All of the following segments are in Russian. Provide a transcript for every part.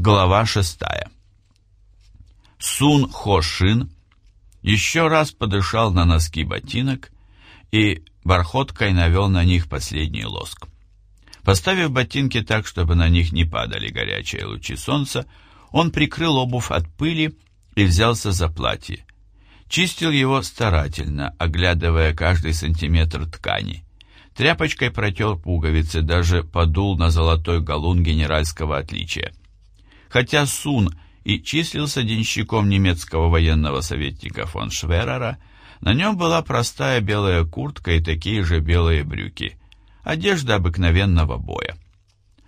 Глава шестая. Сун Хо Шин еще раз подышал на носки ботинок и бархоткой навел на них последний лоск. Поставив ботинки так, чтобы на них не падали горячие лучи солнца, он прикрыл обувь от пыли и взялся за платье. Чистил его старательно, оглядывая каждый сантиметр ткани. Тряпочкой протер пуговицы, даже подул на золотой галун генеральского отличия. Хотя Сун и числился денщиком немецкого военного советника фон Шверера, на нем была простая белая куртка и такие же белые брюки, одежда обыкновенного боя.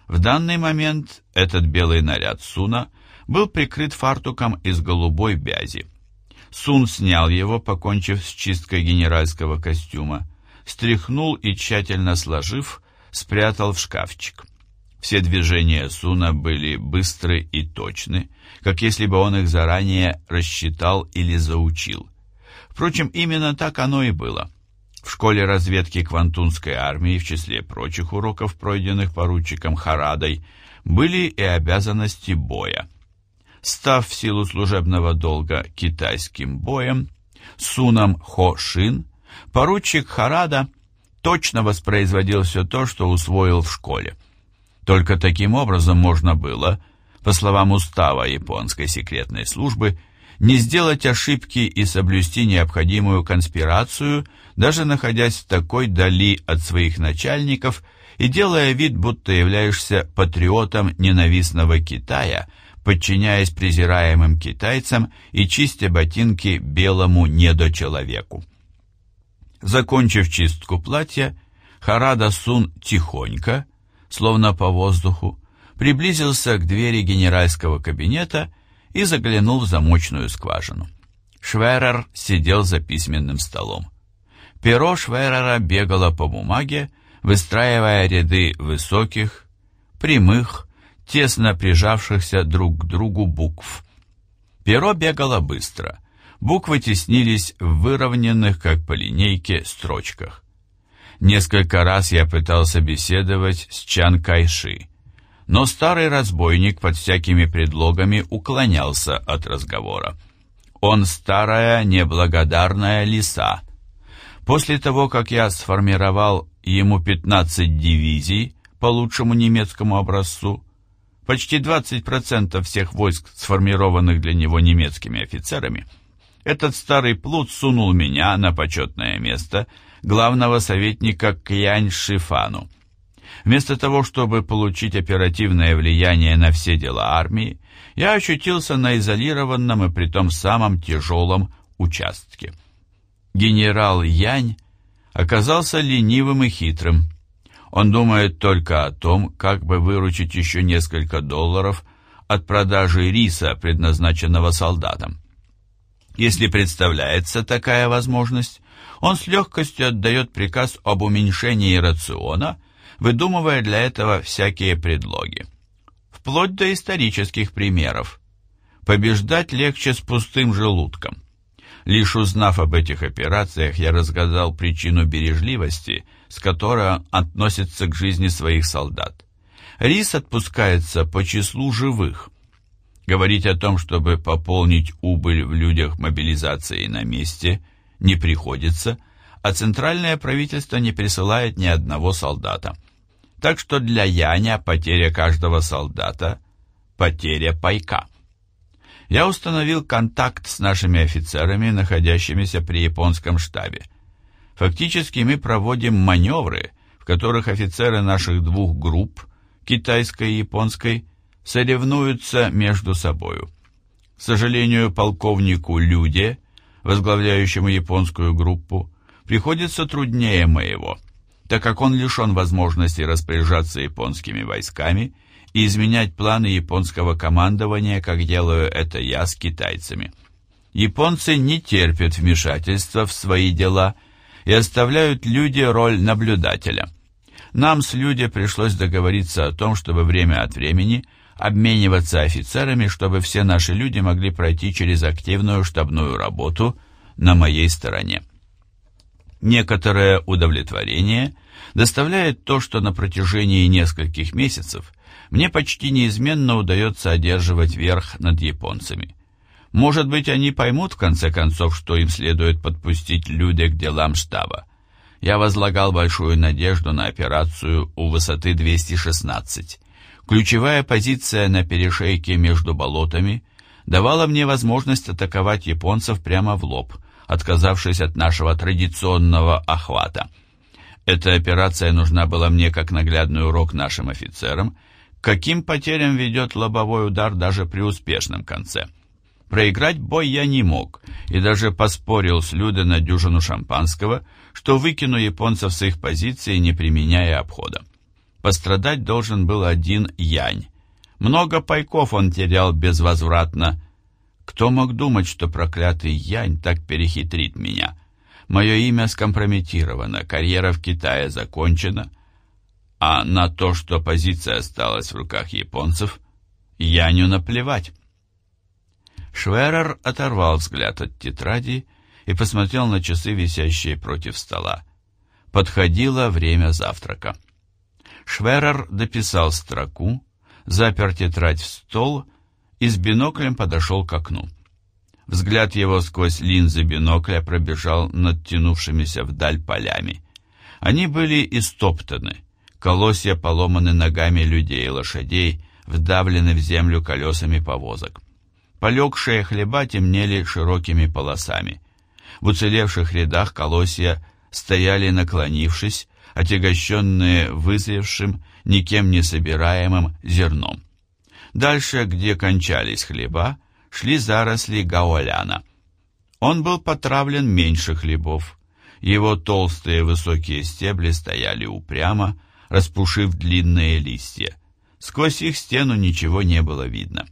В данный момент этот белый наряд Суна был прикрыт фартуком из голубой бязи. Сун снял его, покончив с чисткой генеральского костюма, стряхнул и, тщательно сложив, спрятал в шкафчик. Все движения Суна были быстры и точны, как если бы он их заранее рассчитал или заучил. Впрочем, именно так оно и было. В школе разведки Квантунской армии, в числе прочих уроков, пройденных поручиком Харадой, были и обязанности боя. Став в силу служебного долга китайским боем, Суном Хо Шин поручик Харада точно воспроизводил все то, что усвоил в школе. Только таким образом можно было, по словам устава японской секретной службы, не сделать ошибки и соблюсти необходимую конспирацию, даже находясь в такой дали от своих начальников и делая вид, будто являешься патриотом ненавистного Китая, подчиняясь презираемым китайцам и чистя ботинки белому недочеловеку. Закончив чистку платья, Харада Сун тихонько, словно по воздуху, приблизился к двери генеральского кабинета и заглянул в замочную скважину. Шверер сидел за письменным столом. Перо Шверера бегало по бумаге, выстраивая ряды высоких, прямых, тесно прижавшихся друг к другу букв. Перо бегало быстро — Буквы теснились в выровненных, как по линейке, строчках. Несколько раз я пытался беседовать с Чан Кайши, но старый разбойник под всякими предлогами уклонялся от разговора. Он старая неблагодарная лиса. После того, как я сформировал ему 15 дивизий по лучшему немецкому образцу, почти 20% всех войск, сформированных для него немецкими офицерами – этот старый плут сунул меня на почетное место главного советника Кьянь Шифану. Вместо того, чтобы получить оперативное влияние на все дела армии, я очутился на изолированном и притом самом тяжелом участке. Генерал Янь оказался ленивым и хитрым. Он думает только о том, как бы выручить еще несколько долларов от продажи риса, предназначенного солдатам. Если представляется такая возможность, он с легкостью отдает приказ об уменьшении рациона, выдумывая для этого всякие предлоги. Вплоть до исторических примеров. Побеждать легче с пустым желудком. Лишь узнав об этих операциях, я разгадал причину бережливости, с которой он относится к жизни своих солдат. Рис отпускается по числу живых – Говорить о том, чтобы пополнить убыль в людях мобилизации на месте, не приходится, а центральное правительство не присылает ни одного солдата. Так что для Яня потеря каждого солдата – потеря пайка. Я установил контакт с нашими офицерами, находящимися при японском штабе. Фактически мы проводим маневры, в которых офицеры наших двух групп, китайской и японской, соревнуются между собою. К сожалению, полковнику Люде, возглавляющему японскую группу, приходится труднее моего, так как он лишен возможности распоряжаться японскими войсками и изменять планы японского командования, как делаю это я с китайцами. Японцы не терпят вмешательства в свои дела и оставляют Люде роль наблюдателя. Нам с Люде пришлось договориться о том, чтобы время от времени – обмениваться офицерами, чтобы все наши люди могли пройти через активную штабную работу на моей стороне. Некоторое удовлетворение доставляет то, что на протяжении нескольких месяцев мне почти неизменно удается одерживать верх над японцами. Может быть, они поймут в конце концов, что им следует подпустить люди к делам штаба. Я возлагал большую надежду на операцию у высоты 216. Ключевая позиция на перешейке между болотами давала мне возможность атаковать японцев прямо в лоб, отказавшись от нашего традиционного охвата. Эта операция нужна была мне как наглядный урок нашим офицерам, каким потерям ведет лобовой удар даже при успешном конце. Проиграть бой я не мог, и даже поспорил с Людой на дюжину шампанского, что выкину японцев с их позиции, не применяя обхода. Пострадать должен был один Янь. Много пайков он терял безвозвратно. Кто мог думать, что проклятый Янь так перехитрит меня? Мое имя скомпрометировано, карьера в Китае закончена, а на то, что позиция осталась в руках японцев, Яню наплевать. Шверер оторвал взгляд от тетради и посмотрел на часы, висящие против стола. Подходило время завтрака. Шверер дописал строку, запер тетрадь в стол и с биноклем подошел к окну. Взгляд его сквозь линзы бинокля пробежал над тянувшимися вдаль полями. Они были истоптаны, колосья поломаны ногами людей и лошадей, вдавлены в землю колесами повозок. Полегшие хлеба темнели широкими полосами. В уцелевших рядах колосья стояли наклонившись, отягощенные вызревшим, никем не собираемым зерном. Дальше, где кончались хлеба, шли заросли гаоляна. Он был потравлен меньше хлебов. Его толстые высокие стебли стояли упрямо, распушив длинные листья. Сквозь их стену ничего не было видно.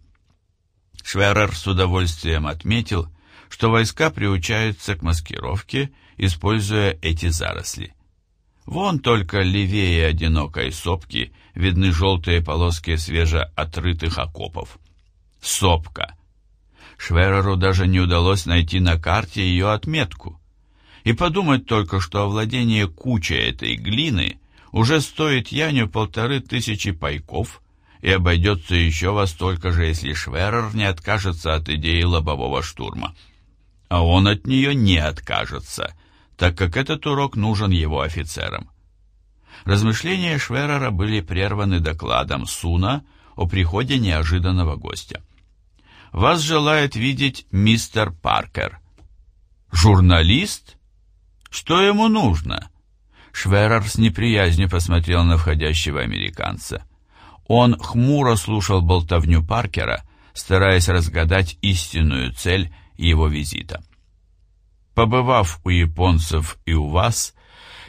Шверер с удовольствием отметил, что войска приучаются к маскировке, используя эти заросли. Вон только левее одинокой сопки видны желтые полоски свежеотрытых окопов. Сопка. Швереру даже не удалось найти на карте ее отметку. И подумать только, что овладение кучей этой глины уже стоит Яню полторы тысячи пайков и обойдется еще во столько же, если Шверер не откажется от идеи лобового штурма. А он от нее не откажется, так как этот урок нужен его офицерам. Размышления Шверера были прерваны докладом Суна о приходе неожиданного гостя. «Вас желает видеть мистер Паркер». «Журналист? Что ему нужно?» Шверер с неприязнью посмотрел на входящего американца. Он хмуро слушал болтовню Паркера, стараясь разгадать истинную цель его визита. «Побывав у японцев и у вас,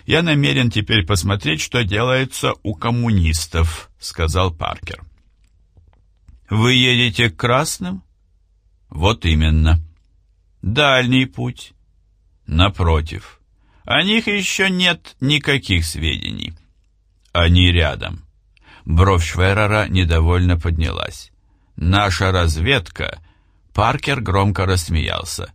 я намерен теперь посмотреть, что делается у коммунистов», — сказал Паркер. «Вы едете к красным?» «Вот именно». «Дальний путь?» «Напротив». О них еще нет никаких сведений. Они рядом. Бровь Шверера недовольно поднялась. Наша разведка... Паркер громко рассмеялся.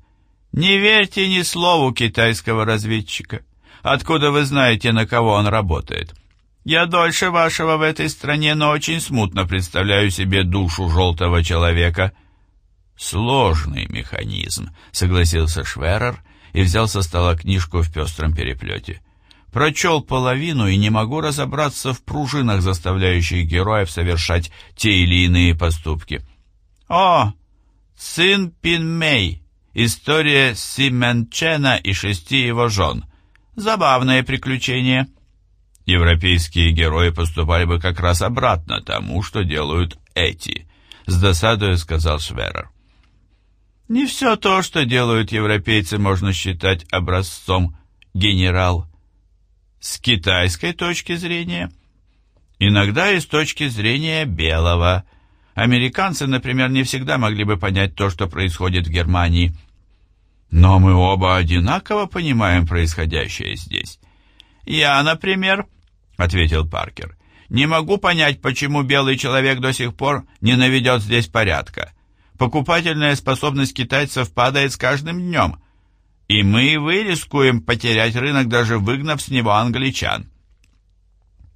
«Не верьте ни слову китайского разведчика. Откуда вы знаете, на кого он работает? Я дольше вашего в этой стране, но очень смутно представляю себе душу желтого человека». «Сложный механизм», — согласился Шверер и взял со стола книжку в пестром переплете. Прочел половину и не могу разобраться в пружинах, заставляющих героев совершать те или иные поступки. «О, сын Пинмей! История Сименчена и шести его жен. Забавное приключение». Европейские герои поступали бы как раз обратно тому, что делают эти, с досадой сказал Шверер. Не все то, что делают европейцы, можно считать образцом генерал. С китайской точки зрения, иногда и с точки зрения белого. Американцы, например, не всегда могли бы понять то, что происходит в Германии. Но мы оба одинаково понимаем происходящее здесь. Я, например, — ответил Паркер, — не могу понять, почему белый человек до сих пор не наведет здесь порядка. Покупательная способность китайцев падает с каждым днем, и мы и вы рискуем потерять рынок, даже выгнав с него англичан.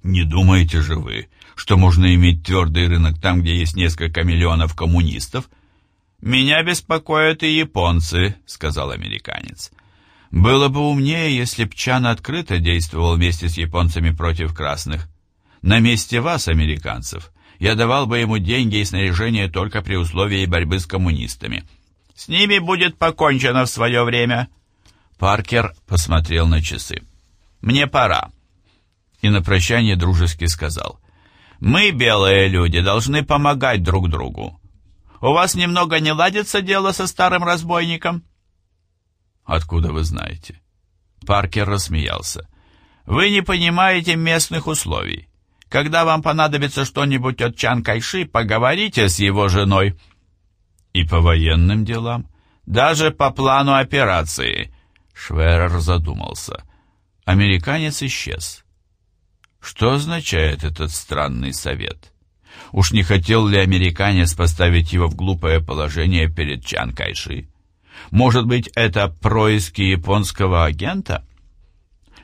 Не думаете же вы, что можно иметь твердый рынок там, где есть несколько миллионов коммунистов. «Меня беспокоят и японцы», — сказал американец. «Было бы умнее, если б Чан открыто действовал вместе с японцами против красных. На месте вас, американцев, я давал бы ему деньги и снаряжение только при условии борьбы с коммунистами. С ними будет покончено в свое время». Паркер посмотрел на часы. «Мне пора». И на прощание дружески сказал. «Мы, белые люди, должны помогать друг другу. У вас немного не ладится дело со старым разбойником?» «Откуда вы знаете?» Паркер рассмеялся. «Вы не понимаете местных условий. Когда вам понадобится что-нибудь от Чан Кайши, поговорите с его женой». «И по военным делам?» «Даже по плану операции», — Шверер задумался. Американец исчез. Что означает этот странный совет? Уж не хотел ли американец поставить его в глупое положение перед Чан Кайши? Может быть, это происки японского агента?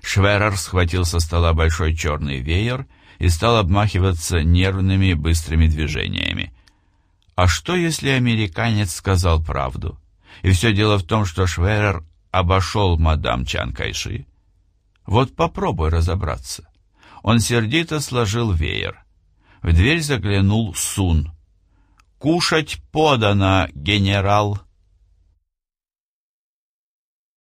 Шверер схватил со стола большой черный веер и стал обмахиваться нервными быстрыми движениями. А что, если американец сказал правду? И все дело в том, что Шверер обошел мадам Чан Кайши. Вот попробуй разобраться. Он сердито сложил веер. В дверь заглянул Сун. «Кушать подано, генерал!»